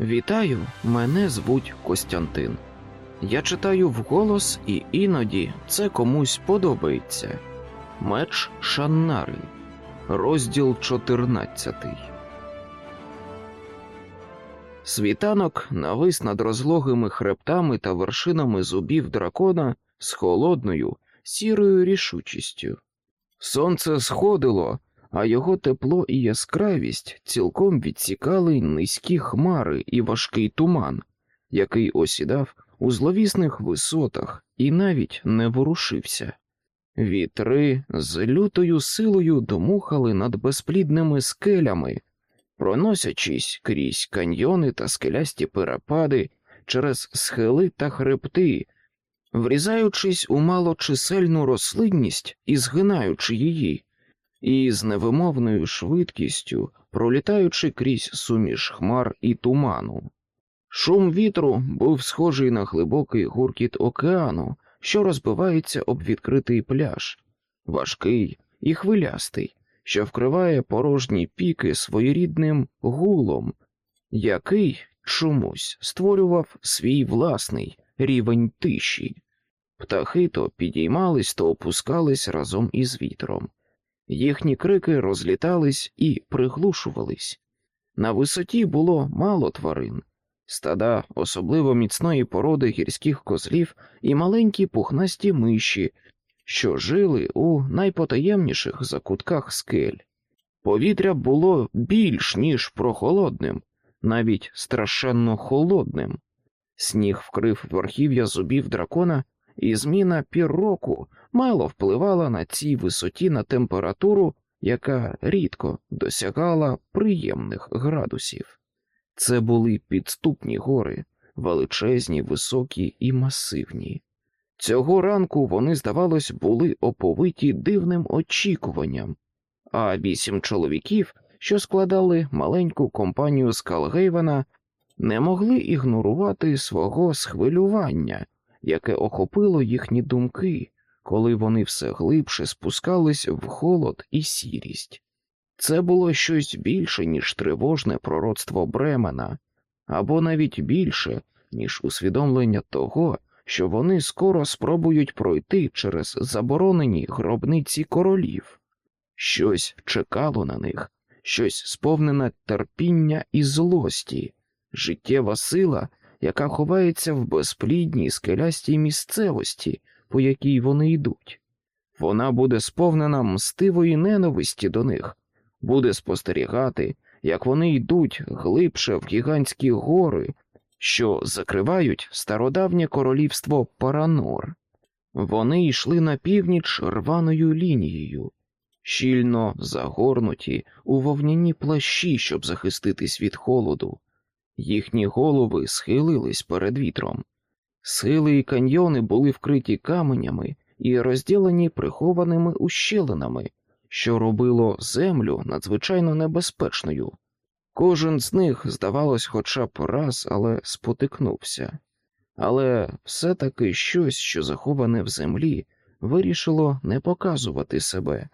Вітаю, мене звуть Костянтин. Я читаю вголос, і іноді це комусь подобається. Меч Шаннари, розділ 14. Світанок навис над розлогими хребтами та вершинами зубів дракона з холодною, сірою рішучістю. Сонце сходило, а його тепло і яскравість цілком відсікали низькі хмари і важкий туман, який осідав у зловісних висотах і навіть не ворушився. Вітри з лютою силою домухали над безплідними скелями, проносячись крізь каньйони та скелясті перепади через схили та хребти, врізаючись у малочисельну рослинність і згинаючи її, і з невимовною швидкістю пролітаючи крізь суміш хмар і туману. Шум вітру був схожий на глибокий гуркіт океану, що розбивається об відкритий пляж, важкий і хвилястий, що вкриває порожні піки своєрідним гулом, який чомусь створював свій власний рівень тиші. Птахи то підіймались, то опускались разом із вітром. Їхні крики розлітались і приглушувались. На висоті було мало тварин, стада особливо міцної породи гірських козлів і маленькі пухнасті миші, що жили у найпотаємніших закутках скель. Повітря було більш ніж прохолодним, навіть страшенно холодним. Сніг вкрив верхів'я зубів дракона, і зміна пір року мало впливала на цій висоті на температуру, яка рідко досягала приємних градусів. Це були підступні гори, величезні, високі і масивні. Цього ранку вони, здавалось, були оповиті дивним очікуванням, а вісім чоловіків, що складали маленьку компанію Скалгейвена, не могли ігнорувати свого схвилювання, яке охопило їхні думки, коли вони все глибше спускались в холод і сірість. Це було щось більше, ніж тривожне пророцтво Бремена, або навіть більше, ніж усвідомлення того, що вони скоро спробують пройти через заборонені гробниці королів. Щось чекало на них, щось сповнене терпіння і злості, життєва сила, яка ховається в безплідній скелястій місцевості, по якій вони йдуть. Вона буде сповнена мстивої ненависті до них, буде спостерігати, як вони йдуть глибше в гігантські гори, що закривають стародавнє королівство Паранор. Вони йшли на північ рваною лінією, щільно загорнуті у вовняні плащі, щоб захиститись від холоду. Їхні голови схилились перед вітром. Схили і каньйони були вкриті каменями і розділені прихованими ущелинами, що робило землю надзвичайно небезпечною. Кожен з них, здавалось, хоча б раз, але спотикнувся. Але все таки щось, що заховане в землі, вирішило не показувати себе,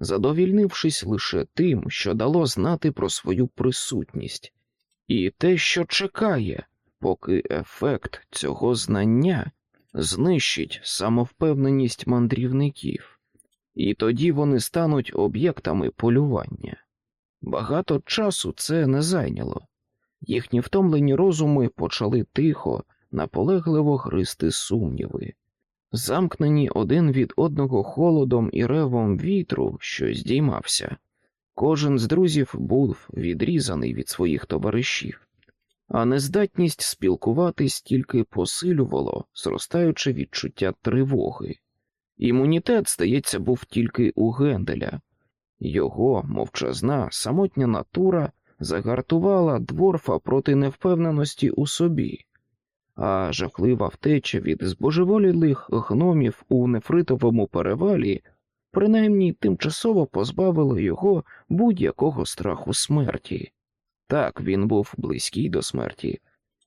задовільнившись лише тим, що дало знати про свою присутність, і те, що чекає, поки ефект цього знання знищить самовпевненість мандрівників, і тоді вони стануть об'єктами полювання. Багато часу це не зайняло. Їхні втомлені розуми почали тихо, наполегливо гризти сумніви, замкнені один від одного холодом і ревом вітру, що здіймався. Кожен з друзів був відрізаний від своїх товаришів, а нездатність спілкуватись тільки посилювало, зростаючи відчуття тривоги. Імунітет, здається, був тільки у Генделя. Його мовчазна, самотня натура загартувала дворфа проти невпевненості у собі, а жахлива втеча від збожеволілих гномів у нефритовому перевалі принаймні тимчасово позбавила його будь-якого страху смерті. Так він був близький до смерті,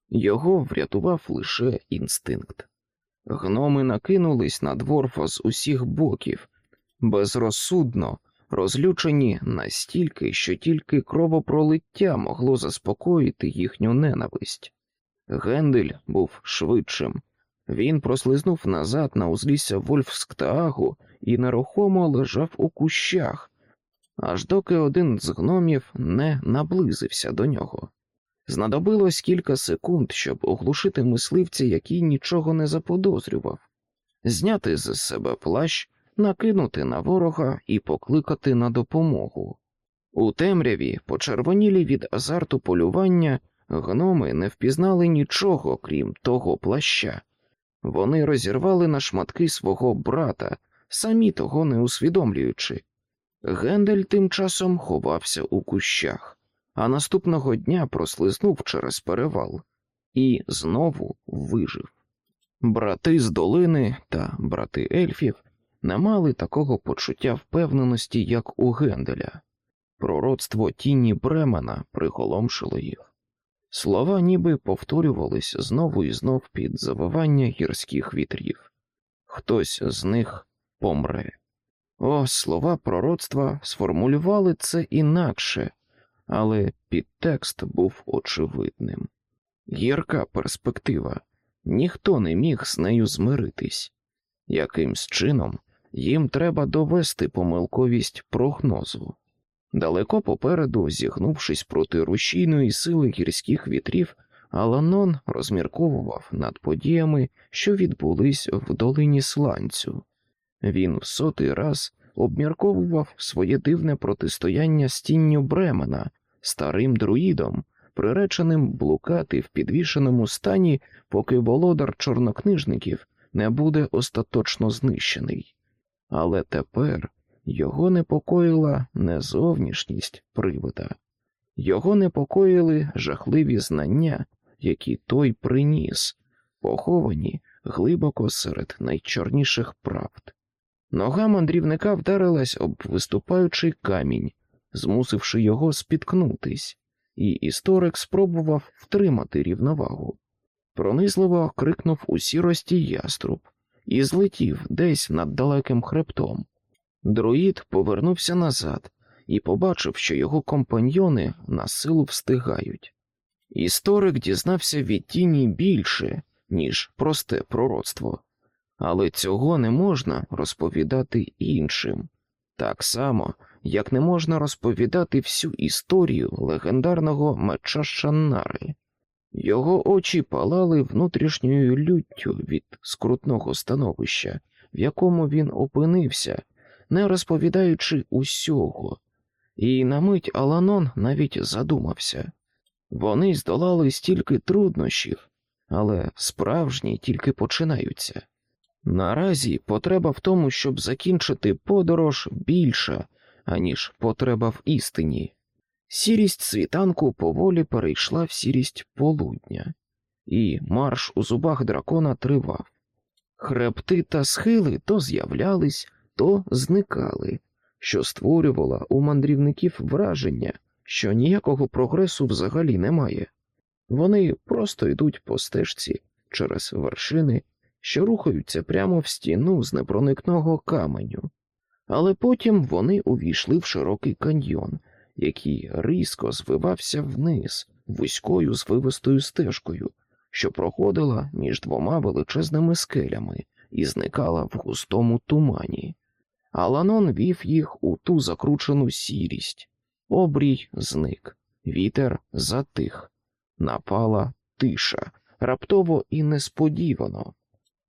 його врятував лише інстинкт. Гноми накинулись на дворфа з усіх боків, безрозсудно, розлючені настільки, що тільки кровопролиття могло заспокоїти їхню ненависть. Гендель був швидшим. Він прослизнув назад на узлісся Вольфсктаагу і нерухомо лежав у кущах, аж доки один з гномів не наблизився до нього. Знадобилось кілька секунд, щоб оглушити мисливця, який нічого не заподозрював, зняти з себе плащ, накинути на ворога і покликати на допомогу. У темряві, почервонілі від азарту полювання, гноми не впізнали нічого, крім того плаща. Вони розірвали на шматки свого брата, самі того не усвідомлюючи. Гендель тим часом ховався у кущах, а наступного дня прослизнув через перевал і знову вижив. Брати з долини та брати ельфів не мали такого почуття впевненості, як у Генделя. Пророцтво тіні Бремена приголомшило їх. Слова ніби повторювались знову і знов під завивання гірських вітрів. Хтось з них помре. О, слова пророцтва сформулювали це інакше, але підтекст був очевидним. Гірка перспектива, ніхто не міг з нею змиритись. Якимсь чином їм треба довести помилковість прогнозу. Далеко попереду, зігнувшись проти рушійної сили гірських вітрів, Аланон розмірковував над подіями, що відбулись в долині сланцю. Він в сотий раз обмірковував своє дивне протистояння з тінню Бремена, старим друїдом, приреченим блукати в підвішеному стані, поки володар чорнокнижників не буде остаточно знищений. Але тепер його непокоїла не зовнішність привида, його непокоїли жахливі знання, які той приніс, поховані глибоко серед найчорніших правд. Нога мандрівника вдарилась об виступаючий камінь, змусивши його спіткнутись, і історик спробував втримати рівновагу. Пронизливо крикнув у сірості яструб і злетів десь над далеким хребтом. Друїд повернувся назад і побачив, що його компаньйони на силу встигають. Історик дізнався від тіні більше, ніж просте пророцтво, але цього не можна розповідати іншим, так само, як не можна розповідати всю історію легендарного меча Шаннари. Його очі палали внутрішньою люттю від скрутного становища, в якому він опинився, не розповідаючи усього, і на мить Аланон навіть задумався вони здолали стільки труднощів, але справжні тільки починаються. Наразі потреба в тому, щоб закінчити подорож більша, аніж потреба в істині. Сірість світанку поволі перейшла в сірість полудня, і марш у зубах дракона тривав. Хребти та схили то з'являлись, то зникали, що створювало у мандрівників враження, що ніякого прогресу взагалі немає. Вони просто йдуть по стежці через вершини, що рухаються прямо в стіну з непроникного каменю, але потім вони увійшли в широкий каньйон, який різко звивався вниз вузькою звивистою стежкою, що проходила між двома величезними скелями і зникала в густому тумані. Аланон вів їх у ту закручену сірість, обрій зник, вітер затих, напала тиша, раптово і несподівано.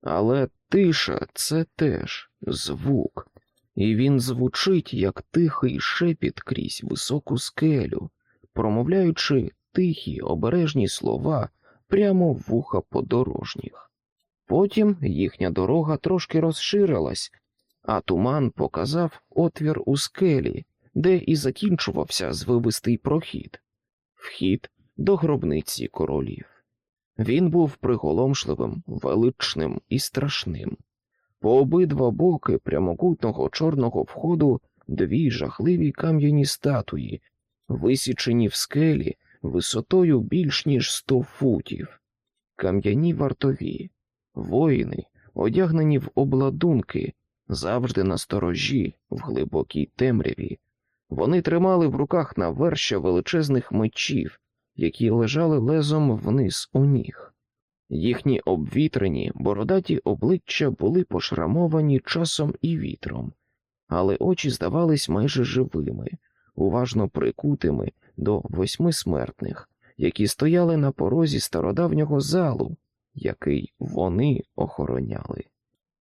Але тиша це теж звук, і він звучить, як тихий шепіт крізь високу скелю, промовляючи тихі обережні слова прямо в вуха подорожніх. Потім їхня дорога трошки розширилась, а туман показав отвір у скелі, де і закінчувався звивистий прохід, вхід до гробниці королів. Він був приголомшливим, величним і страшним. По обидва боки прямокутного чорного входу дві жахливі кам'яні статуї, висічені в скелі висотою більш ніж сто футів, кам'яні вартові, воїни, одягнені в обладунки, завжди на сторожі в глибокій темряві. Вони тримали в руках наверща величезних мечів, які лежали лезом вниз у ніг. Їхні обвітрені, бородаті обличчя були пошрамовані часом і вітром, але очі здавались майже живими, уважно прикутими до восьми смертних, які стояли на порозі стародавнього залу, який вони охороняли.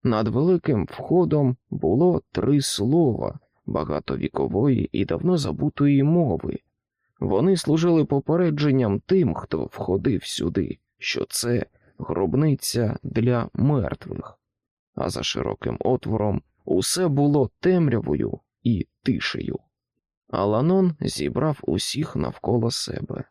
Над великим входом було три слова багатовікової і давно забутої мови. Вони служили попередженням тим, хто входив сюди, що це гробниця для мертвих, а за широким отвором усе було темрявою і тишею. Аланон зібрав усіх навколо себе.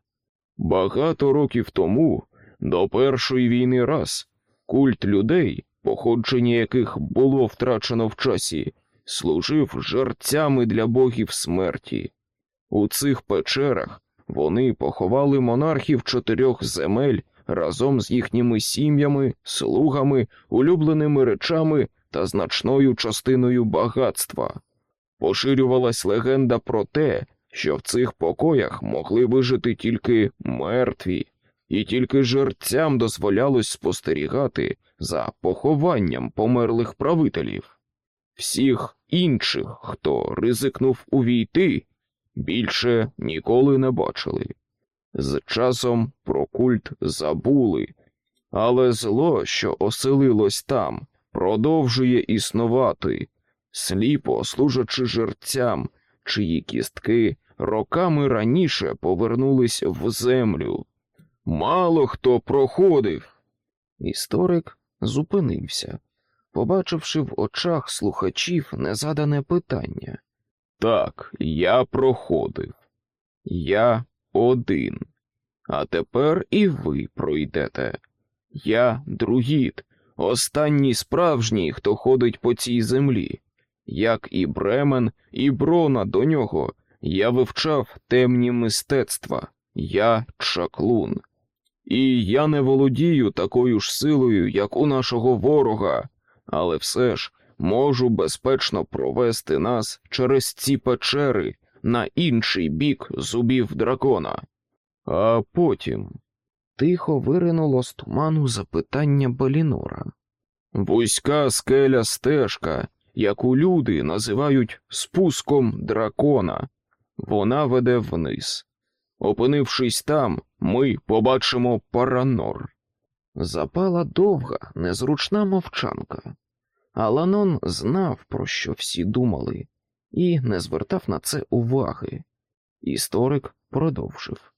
Багато років тому, до першої війни раз, культ людей, походження яких було втрачено в часі, служив жерцями для богів смерті. У цих печерах вони поховали монархів чотирьох земель разом з їхніми сім'ями, слугами, улюбленими речами та значною частиною багатства. Поширювалась легенда про те, що в цих покоях могли вижити тільки мертві, і тільки жерцям дозволялось спостерігати за похованням померлих правителів. Всіх інших, хто ризикнув увійти, більше ніколи не бачили. З часом про культ забули, але зло, що оселилось там, продовжує існувати, сліпо служачи жерцям, чиї кістки роками раніше повернулись в землю. Мало хто проходив. Історик зупинився, побачивши в очах слухачів незадане питання. Так, я проходив. Я один. А тепер і ви пройдете. Я другіт, останній справжній, хто ходить по цій землі. Як і Бремен, і Брона до нього, я вивчав темні мистецтва, я чаклун. І я не володію такою ж силою, як у нашого ворога, але все ж можу безпечно провести нас через ці печери на інший бік зубів дракона. А потім тихо виринуло з туману запитання Балінора. Вузька скеля стежка, яку люди називають спуском дракона, вона веде вниз. Опинившись там, ми побачимо паранор. Запала довга, незручна мовчанка. Аланон знав, про що всі думали, і не звертав на це уваги. Історик продовжив.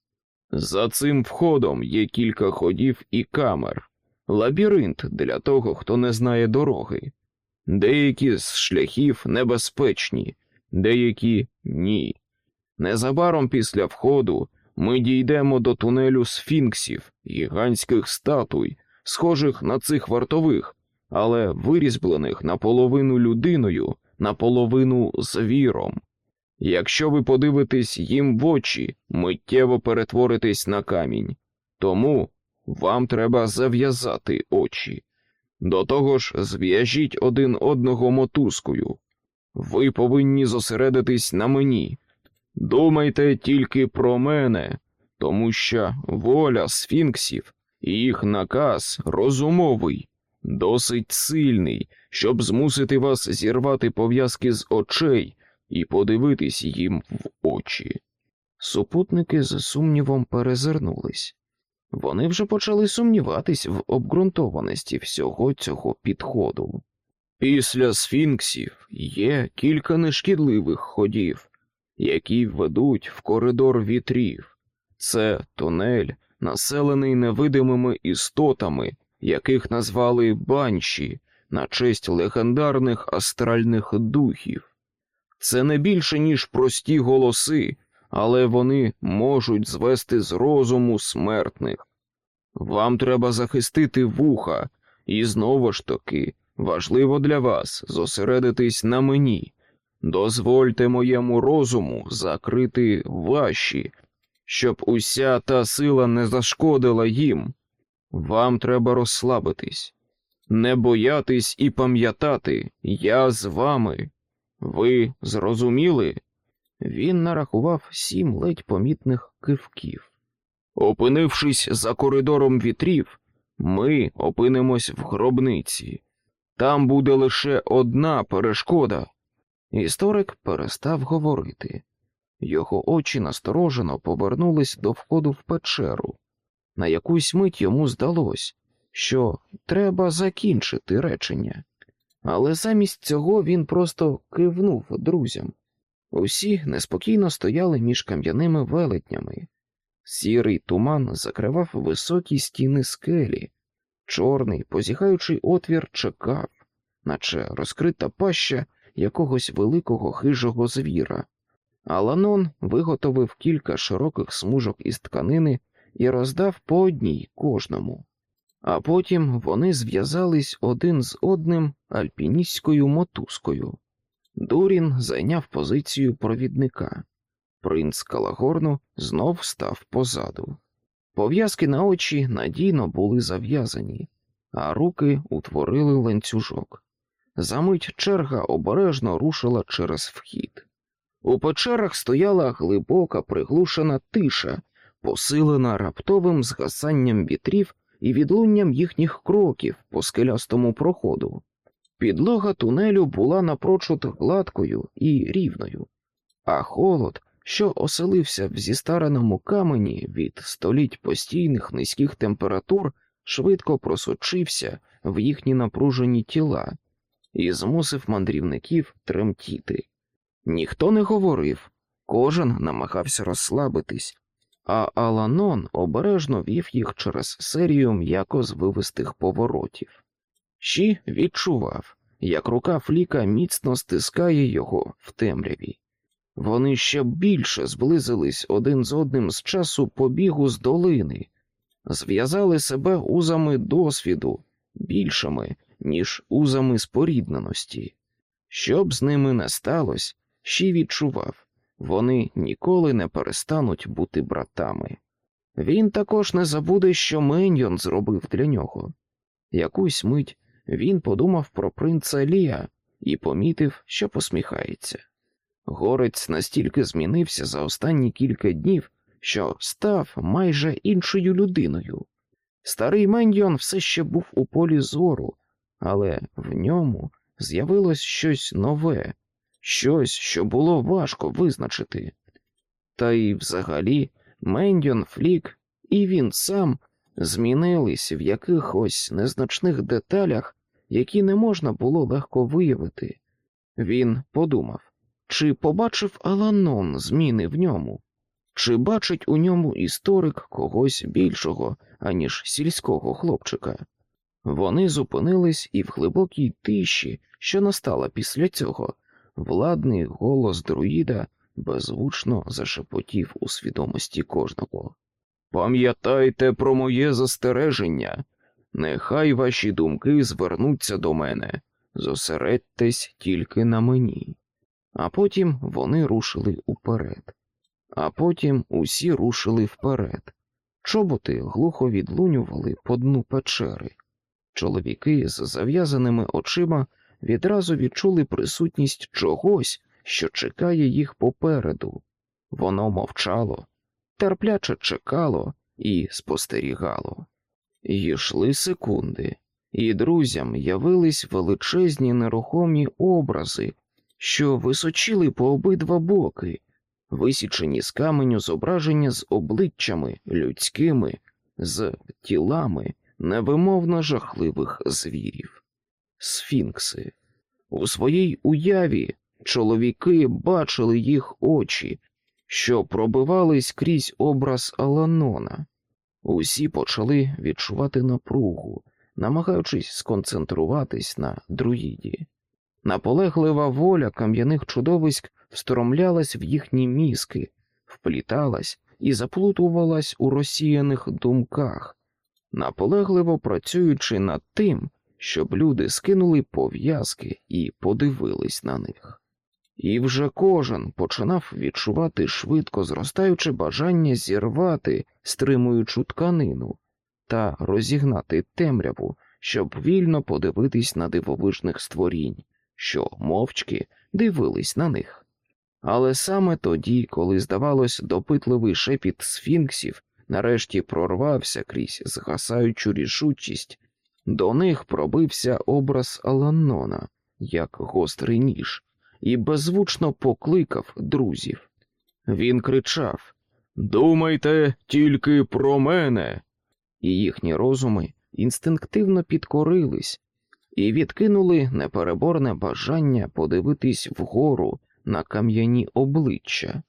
За цим входом є кілька ходів і камер, лабіринт для того, хто не знає дороги. Деякі з шляхів небезпечні, деякі ні. Незабаром після входу ми дійдемо до тунелю сфінксів, гігантських статуй, схожих на цих вартових, але вирізблених наполовину людиною, наполовину звіром. Якщо ви подивитесь їм в очі, миттєво перетворитесь на камінь, тому вам треба зав'язати очі. До того ж, зв'яжіть один одного мотузкою. Ви повинні зосередитись на мені. Думайте тільки про мене, тому що воля сфінксів і їх наказ розумовий, досить сильний, щоб змусити вас зірвати пов'язки з очей і подивитись їм в очі. Супутники з сумнівом перезирнулись. Вони вже почали сумніватись в обґрунтованості всього цього підходу. Після сфінксів є кілька нешкідливих ходів, які ведуть в коридор вітрів. Це тунель, населений невидимими істотами, яких назвали банші на честь легендарних астральних духів. Це не більше, ніж прості голоси, але вони можуть звести з розуму смертних. Вам треба захистити вуха, і знову ж таки важливо для вас зосередитись на мені. Дозвольте моєму розуму закрити ваші, щоб уся та сила не зашкодила їм. Вам треба розслабитись. Не боятись і пам'ятати, я з вами. Ви зрозуміли? Він нарахував сім ледь помітних кивків. Опинившись за коридором вітрів, ми опинимось в гробниці. Там буде лише одна перешкода. Історик перестав говорити. Його очі насторожено повернулись до входу в печеру. На якусь мить йому здалось, що треба закінчити речення, але замість цього він просто кивнув друзям. Усі неспокійно стояли між кам'яними велетнями. Сірий туман закривав високі стіни скелі, чорний, позіхаючий отвір чекав, наче розкрита паща якогось великого хижого звіра. Аланон виготовив кілька широких смужок із тканини і роздав по одній кожному, а потім вони зв'язались один з одним альпіністською мотузкою. Дурін зайняв позицію провідника. Принц Калагорну знов став позаду. Пов'язки на очі надійно були зав'язані, а руки утворили ланцюжок. Замить черга обережно рушила через вхід. У печерах стояла глибока приглушена тиша, посилена раптовим згасанням вітрів і відлунням їхніх кроків по скелястому проходу. Підлога тунелю була напрочуд гладкою і рівною, а холод, що оселився в зістареному камені від століть постійних низьких температур, швидко просочився в їхні напружені тіла і змусив мандрівників тремтіти. Ніхто не говорив, кожен намагався розслабитись, а Аланон обережно вів їх через серію м'яко звивистих поворотів. Щі відчував, як рука Фліка міцно стискає його в темряві. Вони ще більше зблизились один з одним з часу побігу з долини, зв'язали себе узами досвіду, більшими, ніж узами спорідненості. Щоб з ними не сталося, Щі відчував, вони ніколи не перестануть бути братами. Він також не забуде, що Меньйон зробив для нього. Якусь мить він подумав про принца Лія і помітив, що посміхається. Горець настільки змінився за останні кілька днів, що став майже іншою людиною. Старий Меньйон все ще був у полі зору, але в ньому з'явилось щось нове, щось, що було важко визначити. Та й взагалі Мендьон, Флік і він сам змінились в якихось незначних деталях, які не можна було легко виявити. Він подумав, чи побачив Аланон зміни в ньому, чи бачить у ньому історик когось більшого, аніж сільського хлопчика. Вони зупинились і в глибокій тиші, що настала після цього, владний голос друїда беззвучно зашепотів у свідомості кожного. Пам'ятайте про моє застереження, нехай ваші думки звернуться до мене, зосередьтесь тільки на мені. А потім вони рушили уперед, а потім усі рушили вперед. Чоботи глухо відлунювали по дну печери. Чоловіки з зав'язаними очима відразу відчули присутність чогось, що чекає їх попереду. Воно мовчало, терпляче чекало і спостерігало. йшли секунди, і друзям явились величезні нерухомі образи, що височили по обидва боки, висічені з каменю зображення з обличчями людськими, з тілами невимовно жахливих звірів сфінкси. У своїй уяві чоловіки бачили їх очі, що пробивались крізь образ Аланона. Усі почали відчувати напругу, намагаючись сконцентруватись на друїді. Наполеглива воля кам'яних чудовиськ встромлялась в їхні мізки, впліталась і заплутувалась у розсіяних думках, наполегливо працюючи над тим, щоб люди скинули пов'язки і подивились на них. І вже кожен починав відчувати швидко зростаюче бажання зірвати стримуючу тканину та розігнати темряву, щоб вільно подивитись на дивовижних створінь, що мовчки дивились на них. Але саме тоді, коли, здавалось, допитливий шепіт сфінксів нарешті прорвався крізь згасаючу рішучість, до них пробився образ Аланона, як гострий ніж, і беззвучно покликав друзів. Він кричав Думайте тільки про мене. І їхні розуми інстинктивно підкорились і відкинули непереборне бажання подивитись вгору на кам'яні обличчя.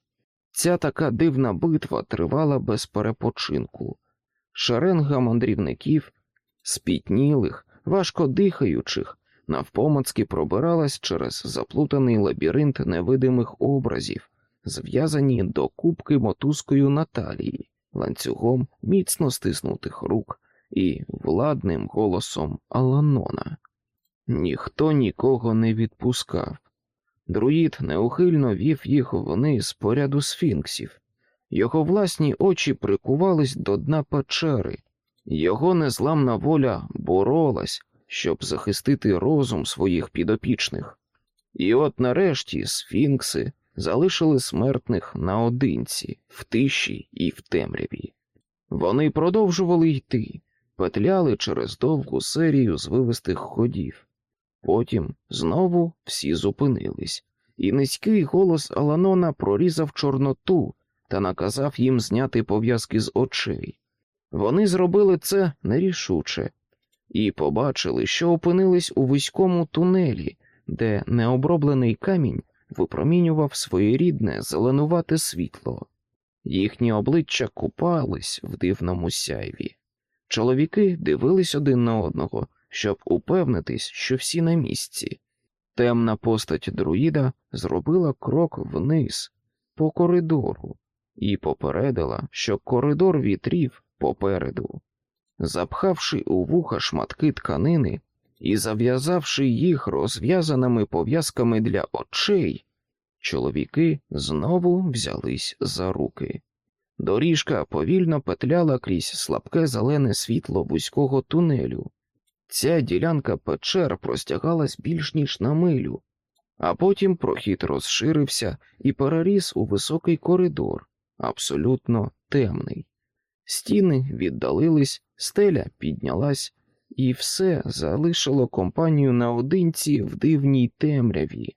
Ця така дивна битва тривала без перепочинку. Шеренга мандрівників, спітнілих, важко дихаючих, навпомацьки пробиралась через заплутаний лабіринт невидимих образів, зв'язані до кубки мотузкою Наталії, ланцюгом міцно стиснутих рук і владним голосом Аланона. Ніхто нікого не відпускав. Друїд неухильно вів їх вниз по ряду сфінксів. Його власні очі прикувались до дна печери, його незламна воля боролась, щоб захистити розум своїх підопічних. І от нарешті сфінкси залишили смертних наодинці, в тиші і в темряві. Вони продовжували йти, петляли через довгу серію звивистих ходів. Потім знову всі зупинились, і низький голос Аланона прорізав Чорноту та наказав їм зняти пов'язки з очей. Вони зробили це нерішуче і побачили, що опинились у вузькому тунелі, де необроблений камінь випромінював своєрідне зеленувате світло. Їхні обличчя купались в дивному сяйві. Чоловіки дивились один на одного, щоб упевнитись, що всі на місці. Темна постать друїда зробила крок вниз по коридору і попередила, що коридор вітрів попереду. Запхавши у вуха шматки тканини і зав'язавши їх розв'язаними пов'язками для очей, чоловіки знову взялись за руки. Доріжка повільно петляла крізь слабке зелене світло вузького тунелю. Ця ділянка печер простягалась більш ніж на милю, а потім прохід розширився і переріс у високий коридор, абсолютно темний. Стіни віддалились, стеля піднялась, і все залишило компанію наодинці в дивній темряві,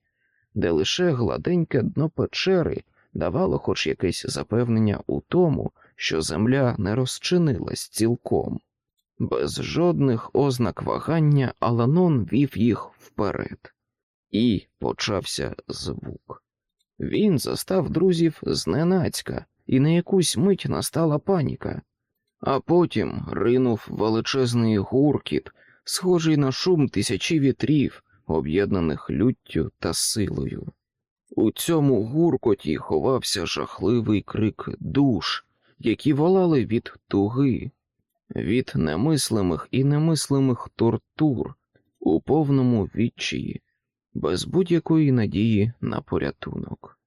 де лише гладеньке дно печери давало хоч якесь запевнення у тому, що земля не розчинилась цілком. Без жодних ознак вагання Аланон вів їх вперед, і почався звук. Він застав друзів зненацька, і на якусь мить настала паніка, а потім ринув величезний гуркіт, схожий на шум тисячі вітрів, об'єднаних люттю та силою. У цьому гуркоті ховався жахливий крик душ, які волали від туги, від немислимих і немислимих тортур у повному відчаї, без будь-якої надії на порятунок.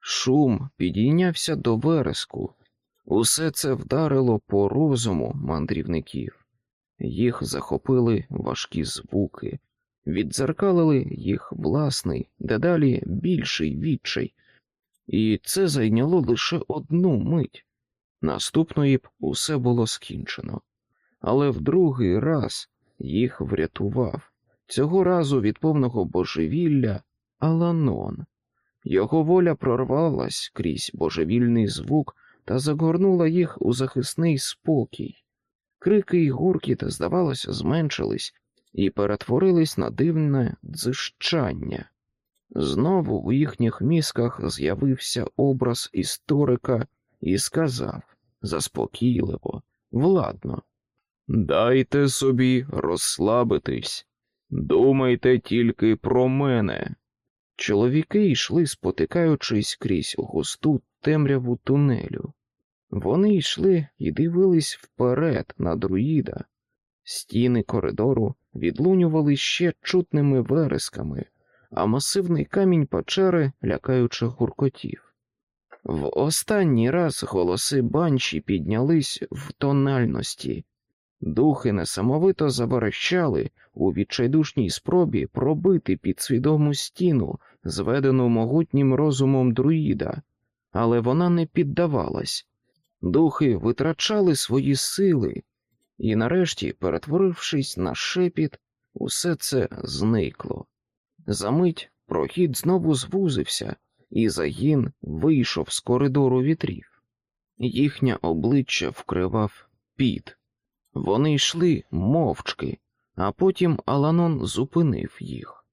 Шум підійнявся до вереску, усе це вдарило по розуму мандрівників, їх захопили важкі звуки, віддзеркалили їх власний, дедалі більший відчай, і це зайняло лише одну мить. Наступної б усе було скінчено, але в другий раз їх врятував цього разу від повного божевілля Аланон. Його воля прорвалась крізь божевільний звук та загорнула їх у захисний спокій. Крики й гуркіт, здавалося, зменшились і перетворились на дивне дзищання. Знову у їхніх мізках з'явився образ історика і сказав заспокійливо, владно. Дайте собі розслабитись, думайте тільки про мене. Чоловіки йшли, спотикаючись крізь густу темряву тунелю. Вони йшли і дивились вперед на друїда. Стіни коридору відлунювали ще чутними вересками, а масивний камінь печери лякаюче гуркотів. В останній раз голоси банші піднялись в тональності, Духи несамовито заверещали у відчайдушній спробі пробити підсвідому стіну, зведену могутнім розумом друїда, але вона не піддавалась. Духи витрачали свої сили, і нарешті, перетворившись на шепіт, усе це зникло. Замить прохід знову звузився, і загін вийшов з коридору вітрів. Їхнє обличчя вкривав піт. Вони йшли мовчки, а потім Аланон зупинив їх.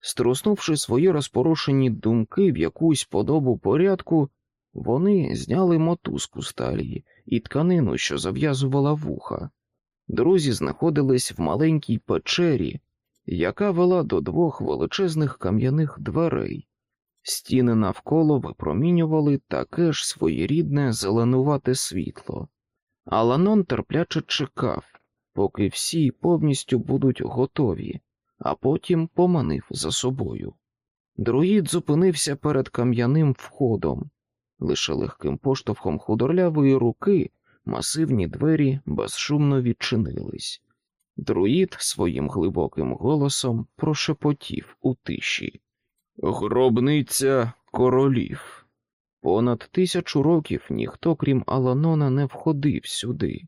Струснувши свої розпорошені думки в якусь подобу порядку, вони зняли мотузку сталії і тканину, що зав'язувала вуха. Друзі знаходились в маленькій печері, яка вела до двох величезних кам'яних дверей. Стіни навколо випромінювали таке ж своєрідне зеленувате світло. Аланон терпляче чекав, поки всі повністю будуть готові, а потім поманив за собою. Друїд зупинився перед кам'яним входом, лише легким поштовхом худорлявої руки масивні двері безшумно відчинились. Друїд своїм глибоким голосом прошепотів у тиші. Гробниця королів. Понад тисячу років ніхто, крім Аланона, не входив сюди.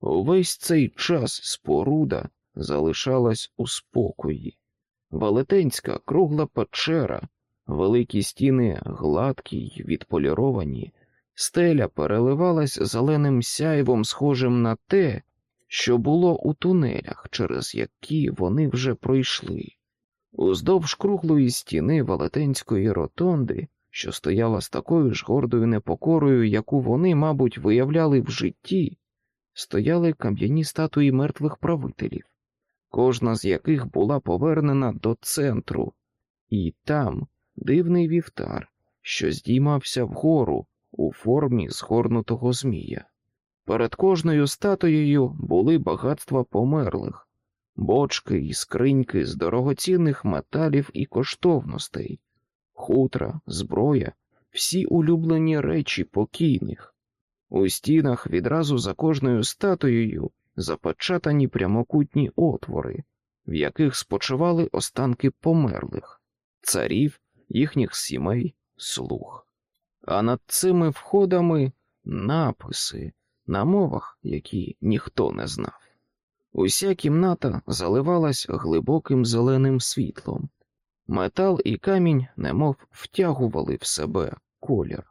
Увесь цей час споруда залишалась у спокої. Велетенська кругла печера, великі стіни гладкі й відполіровані, стеля переливалась зеленим сяйвом, схожим на те, що було у тунелях, через які вони вже пройшли. Уздовж круглої стіни велетенської ротонди, що стояла з такою ж гордою непокорою, яку вони, мабуть, виявляли в житті, стояли кам'яні статуї мертвих правителів, кожна з яких була повернена до центру, і там дивний вівтар, що здіймався вгору у формі згорнутого змія. Перед кожною статуєю були багатства померлих бочки і скриньки з дорогоцінних металів і коштовностей, хутра, зброя, всі улюблені речі покійних. У стінах відразу за кожною статуєю запечатані прямокутні отвори, в яких спочивали останки померлих, царів, їхніх сімей, слуг. А над цими входами написи на мовах, які ніхто не знав. Уся кімната заливалась глибоким зеленим світлом. Метал і камінь немов втягували в себе колір.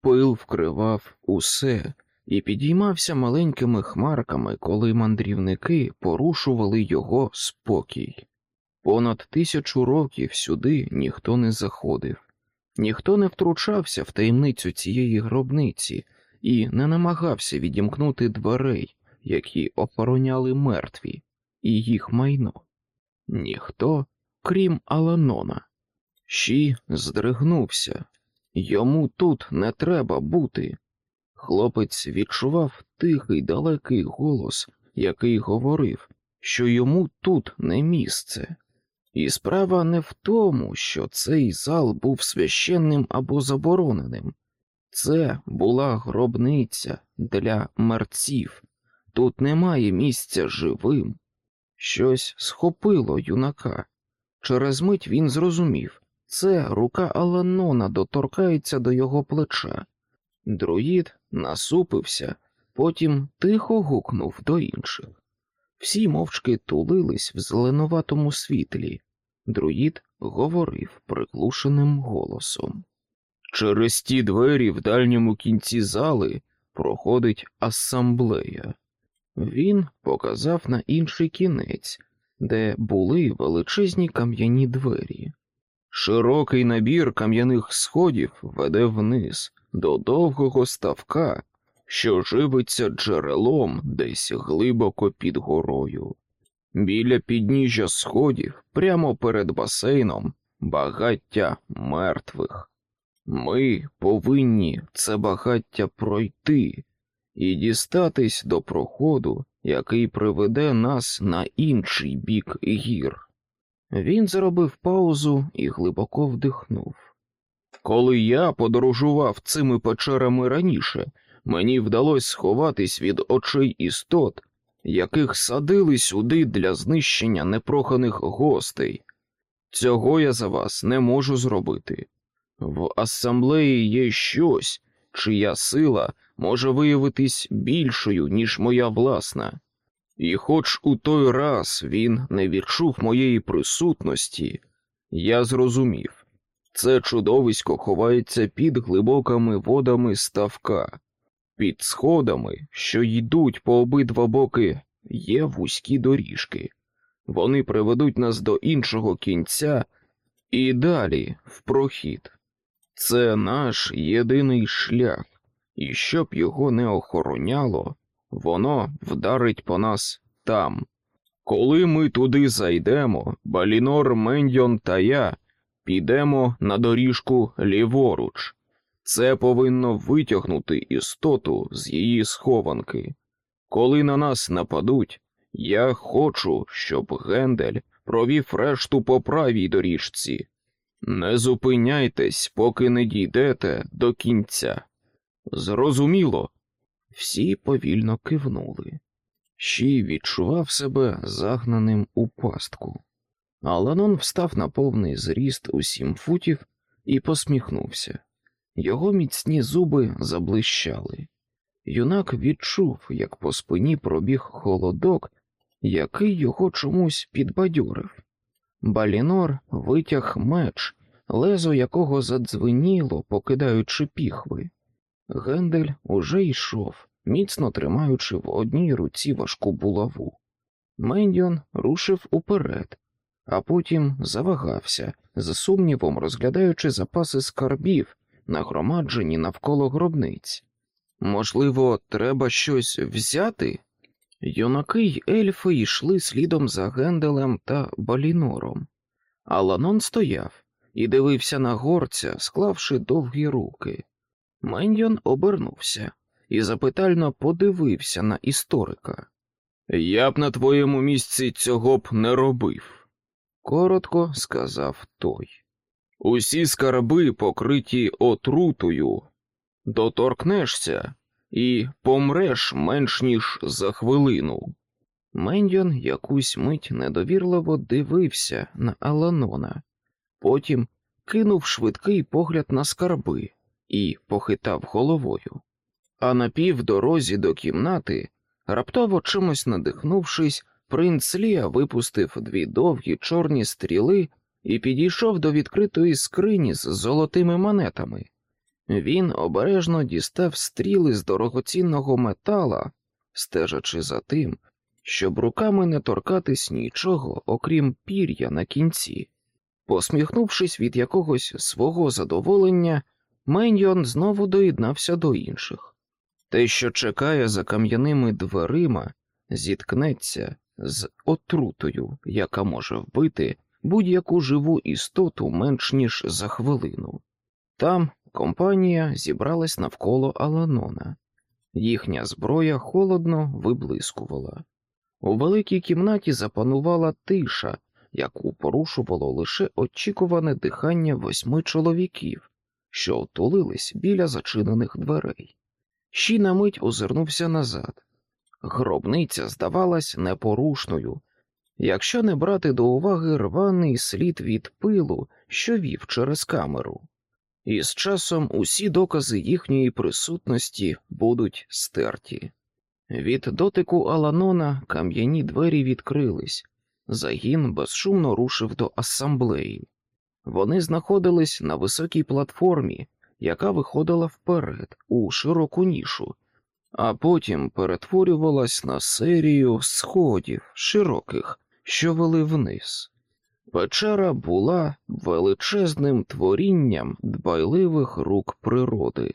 Пил вкривав усе і підіймався маленькими хмарками, коли мандрівники порушували його спокій. Понад тисячу років сюди ніхто не заходив, ніхто не втручався в таємницю цієї гробниці і не намагався відімкнути дверей які охороняли мертві і їх майно. Ніхто, крім Аланона. Щі здригнувся. Йому тут не треба бути. Хлопець відчував тихий далекий голос, який говорив, що йому тут не місце. І справа не в тому, що цей зал був священним або забороненим. Це була гробниця для мерців, Тут немає місця живим. Щось схопило юнака. Через мить він зрозумів це рука Аланона доторкається до його плеча. Друїд насупився, потім тихо гукнув до інших. Всі мовчки тулились в зеленуватому світлі. Друїд говорив приглушеним голосом. Через ті двері в дальньому кінці зали проходить асамблея. Він показав на інший кінець, де були величезні кам'яні двері. Широкий набір кам'яних сходів веде вниз до довгого ставка, що живиться джерелом десь глибоко під горою. Біля підніжжя сходів, прямо перед басейном, багаття мертвих. Ми повинні це багаття пройти і дістатись до проходу, який приведе нас на інший бік гір. Він зробив паузу і глибоко вдихнув. Коли я подорожував цими печерами раніше, мені вдалося сховатись від очей істот, яких садили сюди для знищення непроханих гостей. Цього я за вас не можу зробити. В асамблеї є щось, чия сила може виявитись більшою, ніж моя власна. І хоч у той раз він не відчув моєї присутності, я зрозумів, це чудовисько ховається під глибокими водами ставка, під сходами, що йдуть по обидва боки, є вузькі доріжки. Вони приведуть нас до іншого кінця і далі в прохід. Це наш єдиний шлях, і щоб його не охороняло, воно вдарить по нас там. Коли ми туди зайдемо, Балінор, Мендьон та я підемо на доріжку ліворуч. Це повинно витягнути істоту з її схованки. Коли на нас нападуть, я хочу, щоб Гендель провів решту по правій доріжці. Не зупиняйтесь, поки не дійдете до кінця. Зрозуміло. Всі повільно кивнули. Щій відчував себе загнаним у пастку. Аланон встав на повний зріст у сім футів і посміхнувся. Його міцні зуби заблищали. Юнак відчув, як по спині пробіг холодок, який його чомусь підбадьорив. Балінор витяг меч, лезо якого задзвеніло, покидаючи піхви. Гендель уже йшов, міцно тримаючи в одній руці важку булаву. Мендіон рушив уперед, а потім завагався, з сумнівом розглядаючи запаси скарбів, нагромаджені навколо гробниць. Можливо, треба щось взяти? Юнаки й ельфи йшли слідом за Генделем та Балінором, а Ланон стояв і дивився на горця, склавши довгі руки. Мендіон обернувся і запитально подивився на історика. Я б на твоєму місці цього б не робив, коротко сказав той. Усі скарби покриті отрутою, доторкнешся і помреш менш ніж за хвилину. Мендіон якусь мить недовірливо дивився на Аланона, потім кинув швидкий погляд на скарби і похитав головою. А на півдорозі до кімнати, раптово чимось надихнувшись, принц Лія випустив дві довгі чорні стріли і підійшов до відкритої скрині з золотими монетами. Він обережно дістав стріли з дорогоцінного метала, стежачи за тим, щоб руками не торкатись нічого, окрім пір'я на кінці. Посміхнувшись від якогось свого задоволення, Меньйон знову доєднався до інших. Те, що чекає за кам'яними дверима, зіткнеться з отрутою, яка може вбити будь-яку живу істоту менш ніж за хвилину. Там компанія зібралась навколо Аланона, їхня зброя холодно виблискувала. У великій кімнаті запанувала тиша, яку порушувало лише очікуване дихання восьми чоловіків, що отулились біля зачинених дверей. Щі на мить озирнувся назад. Гробниця здавалась непорушною, якщо не брати до уваги рваний слід від пилу, що вів через камеру, і з часом усі докази їхньої присутності будуть стерті. Від дотику Аланона кам'яні двері відкрились, загін безшумно рушив до асамблеї. Вони знаходились на високій платформі, яка виходила вперед у широку нішу, а потім перетворювалась на серію сходів широких, що вели вниз. Печера була величезним творінням дбайливих рук природи.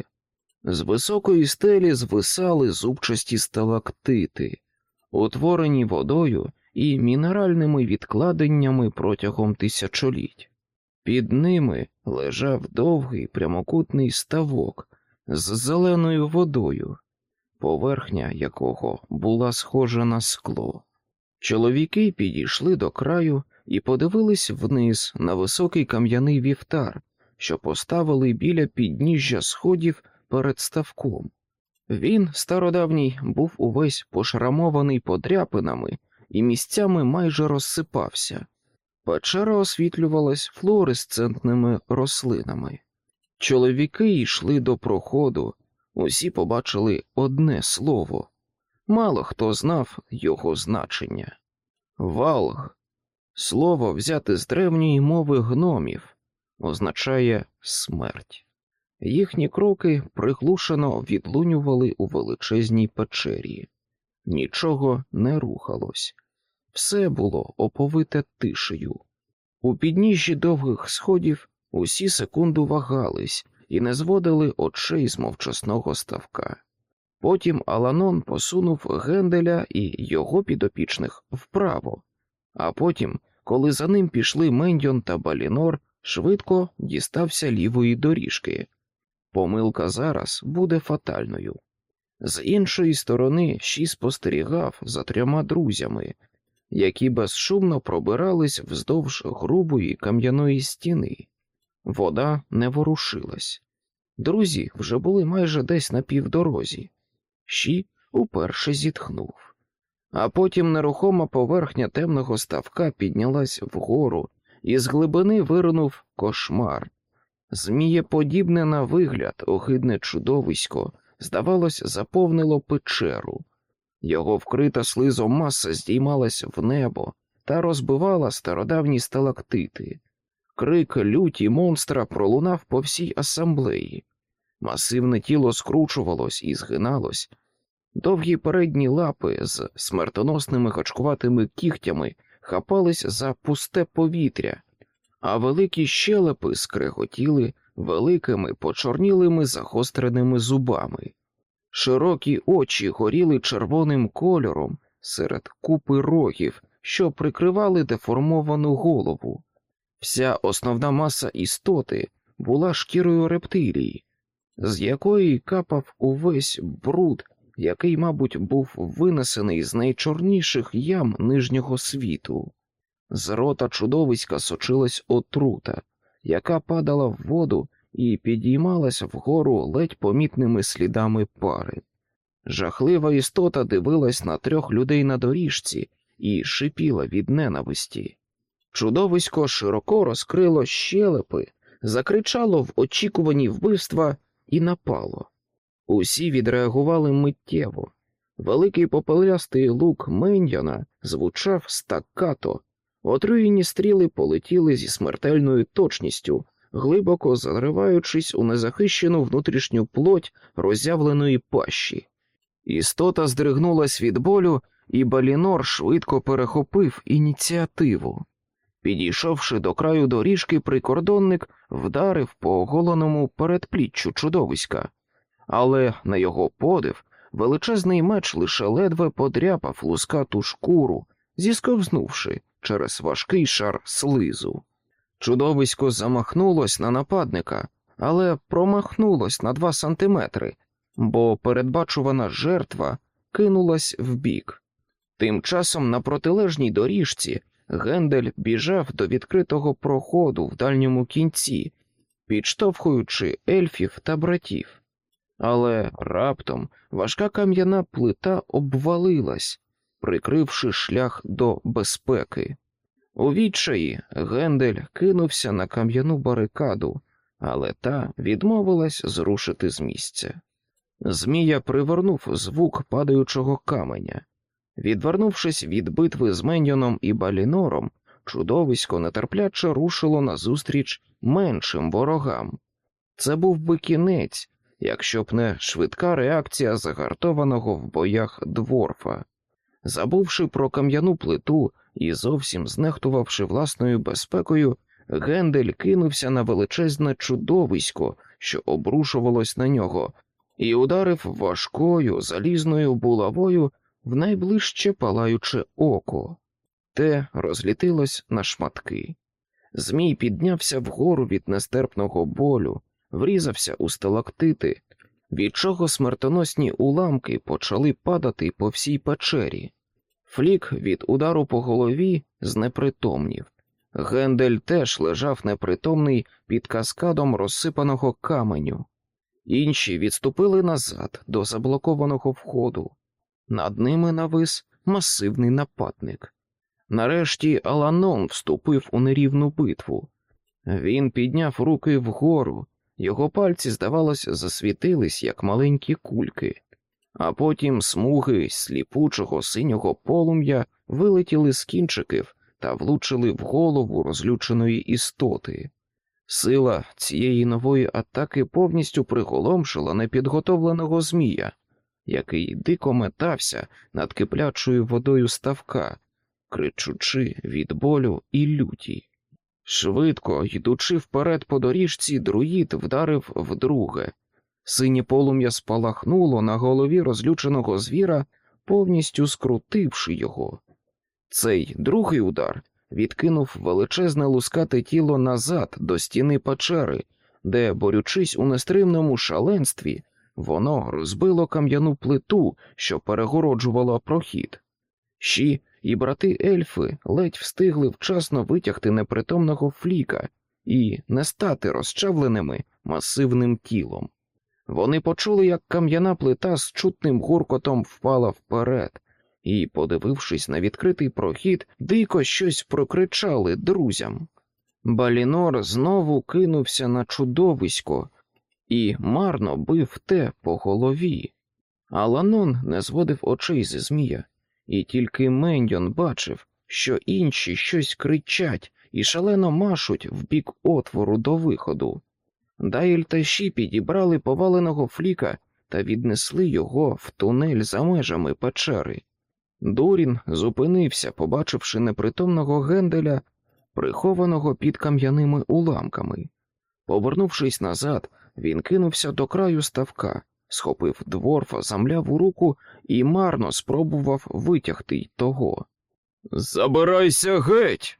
З високої стелі звисали зубчасті сталактити, утворені водою і мінеральними відкладеннями протягом тисячоліть. Під ними лежав довгий прямокутний ставок з зеленою водою, поверхня якого була схожа на скло. Чоловіки підійшли до краю і подивились вниз на високий кам'яний вівтар, що поставили біля підніжжя сходів перед ставком. Він, стародавній, був увесь пошрамований подряпинами і місцями майже розсипався. Печера освітлювалась флуоресцентними рослинами. Чоловіки йшли до проходу, усі побачили одне слово. Мало хто знав його значення. Валг слово взяте з древньої мови гномів, означає смерть. Їхні кроки приглушено відлунювали у величезній печері. Нічого не рухалось, все було оповите тишею. У підніжжі довгих сходів усі секунду вагались і не зводили очей з мовчасного ставка. Потім Аланон посунув Генделя і його підопічних вправо, а потім, коли за ним пішли Мендьон та Балінор, швидко дістався лівої доріжки. Помилка зараз буде фатальною. З іншої сторони Ші спостерігав за трьома друзями, які безшумно пробирались вздовж грубої кам'яної стіни. Вода не ворушилась. Друзі вже були майже десь на півдорозі. Ші уперше зітхнув. А потім нерухома поверхня темного ставка піднялась вгору, і з глибини виринув кошмар. Змієподібне на вигляд, огидне чудовисько, здавалось, заповнило печеру. Його вкрита слизом маса здіймалась в небо та розбивала стародавні сталактити. Крик люті монстра пролунав по всій асамблеї. Масивне тіло скручувалось і згиналось. Довгі передні лапи з смертоносними гачкуватими кігтями хапались за пусте повітря, а великі щелепи скреготіли великими почорнілими загостреними зубами. Широкі очі горіли червоним кольором серед купи рогів, що прикривали деформовану голову. Вся основна маса істоти була шкірою рептилії, з якої капав увесь бруд, який, мабуть, був винесений з найчорніших ям нижнього світу. З рота чудовиська сочилась отрута, яка падала в воду і підіймалася вгору ледь помітними слідами пари. Жахлива істота дивилась на трьох людей на доріжці і шипіла від ненависті. Чудовисько широко розкрило щелепи, закричало в очікуванні вбивства і напало. Усі відреагували миттєво. Великий попелястий лук Мендяна звучав стаккато, отруєні стріли полетіли зі смертельною точністю, глибоко зариваючись у незахищену внутрішню плоть роззявленої пащі. Істота здригнулась від болю, і Балінор швидко перехопив ініціативу. Підійшовши до краю доріжки, прикордонник вдарив по оголеному передпліччю чудовиська, але на його подив величезний меч лише ледве подряпав лускату шкуру, зісковзнувши через важкий шар слизу. Чудовисько замахнулось на нападника, але промахнулось на два сантиметри, бо передбачувана жертва кинулась вбік. Тим часом на протилежній доріжці Гендель біжав до відкритого проходу в дальньому кінці, підштовхуючи ельфів та братів. Але раптом важка кам'яна плита обвалилась, прикривши шлях до безпеки. У відчаї Гендель кинувся на кам'яну барикаду, але та відмовилась зрушити з місця. Змія привернув звук падаючого каменя. Відвернувшись від битви з Меньйоном і Балінором, чудовисько нетерпляче рушило назустріч меншим ворогам. Це був би кінець, якщо б не швидка реакція загартованого в боях дворфа. Забувши про кам'яну плиту і зовсім знехтувавши власною безпекою, Гендель кинувся на величезне чудовисько, що обрушувалось на нього, і ударив важкою залізною булавою в найближче палаюче око. Те розлітилось на шматки. Змій піднявся вгору від нестерпного болю, врізався у сталактити, від чого смертоносні уламки почали падати по всій печері. Флік від удару по голові знепритомнів. Гендель теж лежав непритомний під каскадом розсипаного каменю. Інші відступили назад до заблокованого входу. Над ними навис масивний нападник. Нарешті Аланон вступив у нерівну битву. Він підняв руки вгору, його пальці, здавалось, засвітились, як маленькі кульки, а потім смуги сліпучого синього полум'я вилетіли з кінчиків та влучили в голову розлюченої істоти. Сила цієї нової атаки повністю приголомшила непідготовленого змія, який дико метався над киплячою водою ставка, кричучи від болю і люті. Швидко, йдучи вперед по доріжці, друїд вдарив вдруге. Синє полум'я спалахнуло на голові розлюченого звіра, повністю скрутивши його. Цей другий удар відкинув величезне лускате тіло назад до стіни печери, де, борючись у нестримному шаленстві, воно розбило кам'яну плиту, що перегороджувала прохід. Щі і брати ельфи ледь встигли вчасно витягти непритомного фліка і не стати розчавленими масивним тілом. Вони почули, як кам'яна плита з чутним гуркотом впала вперед, і, подивившись на відкритий прохід, дико щось прокричали друзям. Балінор знову кинувся на чудовисько і марно бив те по голові. Аланон не зводив очей зі змія, і тільки Мендьон бачив, що інші щось кричать і шалено машуть в бік отвору до виходу. Дайль та Ші підібрали поваленого фліка та віднесли його в тунель за межами печери. Дурін зупинився, побачивши непритомного генделя, прихованого під кам'яними уламками. Повернувшись назад, він кинувся до краю ставка, схопив дворфа, замляв у руку і марно спробував витягти й того. Забирайся геть.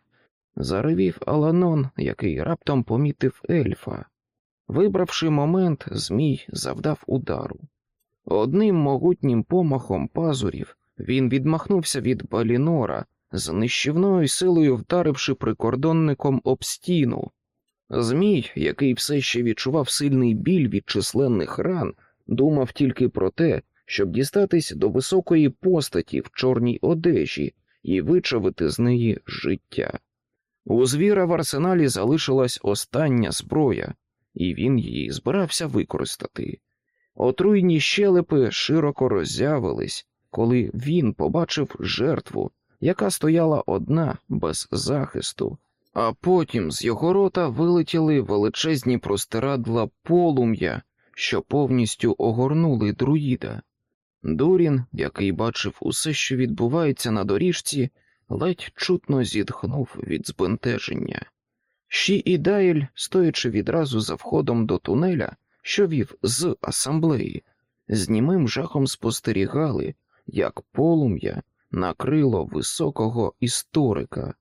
заревів Аланон, який раптом помітив ельфа. Вибравши момент, Змій завдав удару. Одним могутнім помахом пазурів він відмахнувся від Балінора, з нищівною силою вдаривши прикордонником об стіну. Змій, який все ще відчував сильний біль від численних ран, думав тільки про те, щоб дістатись до високої постаті в чорній одежі і вичавити з неї життя. У звіра в арсеналі залишилась остання зброя, і він її збирався використати. Отруйні щелепи широко роззявились, коли він побачив жертву, яка стояла одна без захисту, а потім з його рота вилетіли величезні простирадла полум'я, що повністю огорнули друїда. Дурін, який бачив усе, що відбувається на доріжці, ледь чутно зітхнув від збентеження. Ші і Дайль, стоячи відразу за входом до тунеля, що вів з асамблеї, з німим жахом спостерігали, як полум'я накрило високого історика,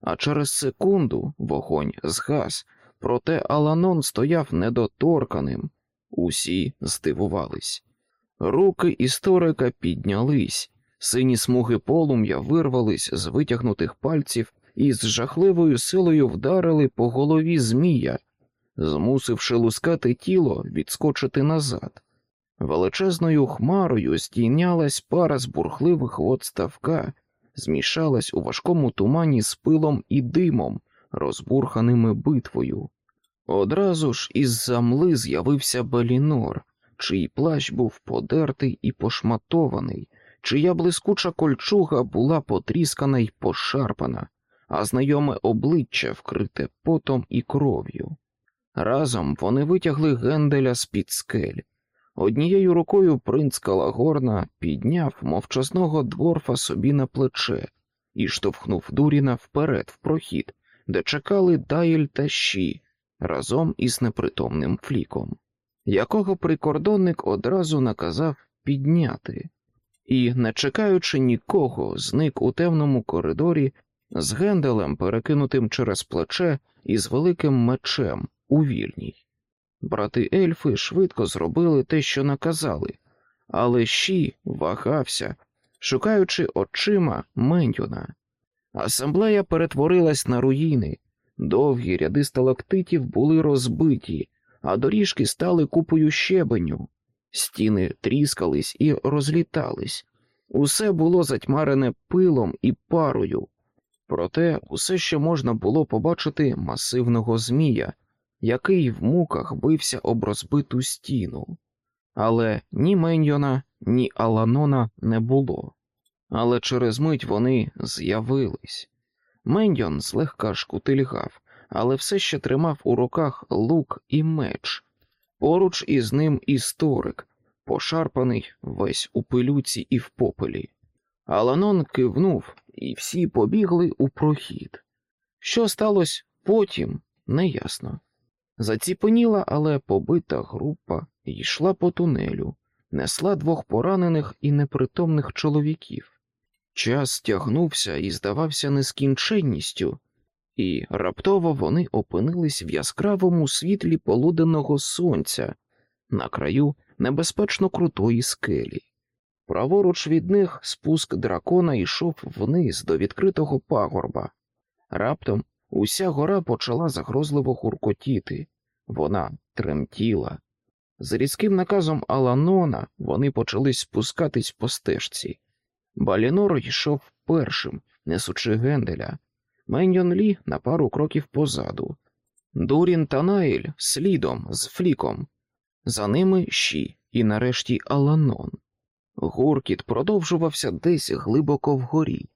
а через секунду вогонь згас, проте Аланон стояв недоторканим. Усі здивувались. Руки історика піднялись, сині смуги полум'я вирвались з витягнутих пальців і з жахливою силою вдарили по голові Змія, змусивши лускати тіло відскочити назад. Величезною хмарою стійнялась пара з бурхливих вод ставка, змішалась у важкому тумані з пилом і димом, розбурханими битвою. Одразу ж із замли з'явився Белінор, чий плащ був подертий і пошматований, чия блискуча кольчуга була потріскана й пошарпана, а знайоме обличчя вкрите потом і кров'ю. Разом вони витягли генделя з під скель. Однією рукою принц Калагорна підняв мовчазного дворфа собі на плече і штовхнув Дуріна вперед в прохід, де чекали Дайль та Щі разом із непритомним фліком, якого прикордонник одразу наказав підняти, і, не чекаючи нікого, зник у темному коридорі з генделем, перекинутим через плече і з великим мечем у вільній. Брати ельфи швидко зробили те, що наказали, але Щі вагався, шукаючи очима Мендюна. Асамблея перетворилась на руїни, довгі ряди сталактитів були розбиті, а доріжки стали купою щебеню. Стіни тріскались і розлітались. Усе було затьмарене пилом і парою. Проте усе ще можна було побачити масивного змія, який в муках бився об розбиту стіну. Але ні Меньйона, ні Аланона не було. Але через мить вони з'явились. Меньйон злегка шкутильгав, але все ще тримав у руках лук і меч. Поруч із ним історик, пошарпаний весь у пилюці і в попелі. Аланон кивнув, і всі побігли у прохід. Що сталося потім, неясно. Заціпеніла, але побита група йшла по тунелю, несла двох поранених і непритомних чоловіків. Час тягнувся і здавався нескінченністю, і раптово вони опинились в яскравому світлі полуденного сонця на краю небезпечно крутої скелі. Праворуч від них спуск дракона йшов вниз до відкритого пагорба. Раптом уся гора почала загрозливо гуркотіти, вона тремтіла. З різким наказом Аланона вони почали спускатись по стежці. Балінор йшов першим, несучи генделя, Меньйон Лі на пару кроків позаду, Дурін та Наїль слідом з фліком, за ними Ші і нарешті Аланон. Гуркіт продовжувався десь глибоко вгорі.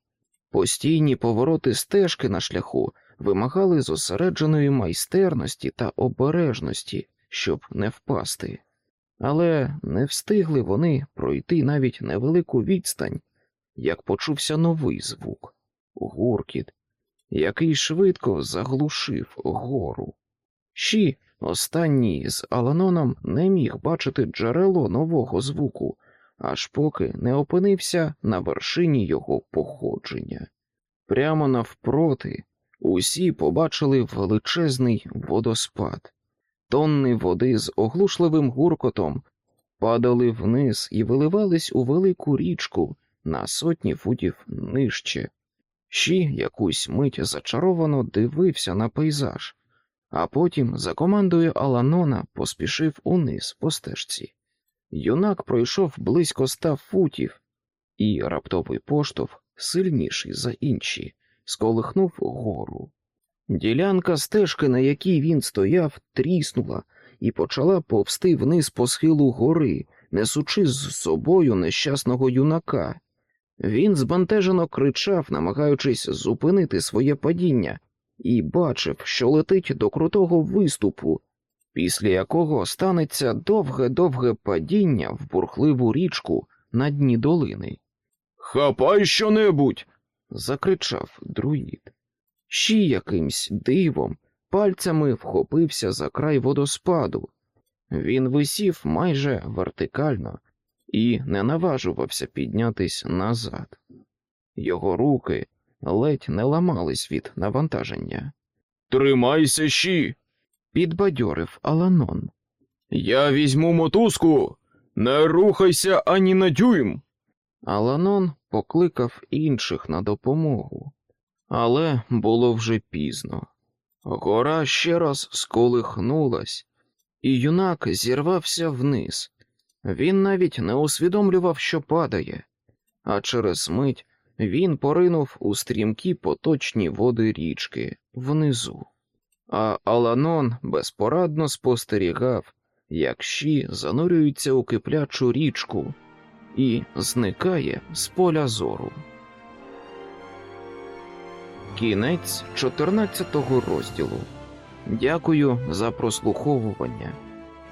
Постійні повороти стежки на шляху вимагали зосередженої майстерності та обережності, щоб не впасти. Але не встигли вони пройти навіть невелику відстань, як почувся новий звук гуркіт, який швидко заглушив гору. Ші, останній з Аланоном, не міг бачити джерело нового звуку, аж поки не опинився на вершині його походження. Прямо навпроти усі побачили величезний водоспад. Тонни води з оглушливим гуркотом падали вниз і виливались у велику річку на сотні футів нижче. Щі якусь мить зачаровано дивився на пейзаж, а потім, за командою Аланона, поспішив униз по стежці. Юнак пройшов близько ста футів, і раптовий поштовх, сильніший за інші, сколихнув гору. Ділянка стежки, на якій він стояв, тріснула і почала повсти вниз по схилу гори, несучи з собою нещасного юнака. Він збентежено кричав, намагаючись зупинити своє падіння, і бачив, що летить до крутого виступу, після якого станеться довге-довге падіння в бурхливу річку на дні долини. Хапай щонебудь. закричав друїд. Ще якимсь дивом пальцями вхопився за край водоспаду. Він висів майже вертикально і не наважувався піднятись назад. Його руки ледь не ламались від навантаження. Тримайся щі, підбадьорив Аланон. Я візьму мотузку, не рухайся ані на дюйм. Аланон покликав інших на допомогу, але було вже пізно. Гора ще раз сколихнулась, і юнак зірвався вниз. Він навіть не усвідомлював, що падає, а через мить він поринув у стрімкі поточні води річки внизу. А Аланон безпорадно спостерігав, як щі занурюється у киплячу річку і зникає з поля зору. Кінець 14 розділу. Дякую за прослуховування.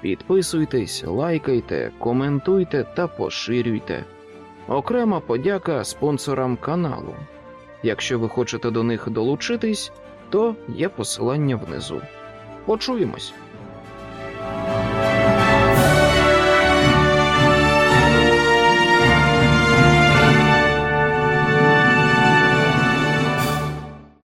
Підписуйтесь, лайкайте, коментуйте та поширюйте. Окрема подяка спонсорам каналу. Якщо ви хочете до них долучитись, то є посилання внизу. Почуємось!